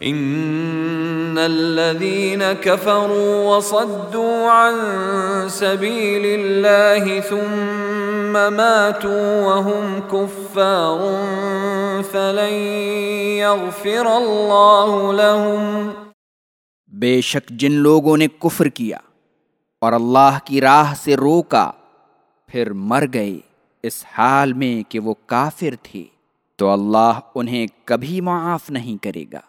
ان الذين كفروا وصدوا عن سبيل الله ثم ماتوا وهم كفار فلن يغفر الله لهم. بے شک جن لوگوں نے کفر کیا اور اللہ کی راہ سے روکا، پھر مر گئے۔ اس حال میں کہ وہ کافر تھے، تو اللہ انہیں کبھی معاف نہیں کرے گا۔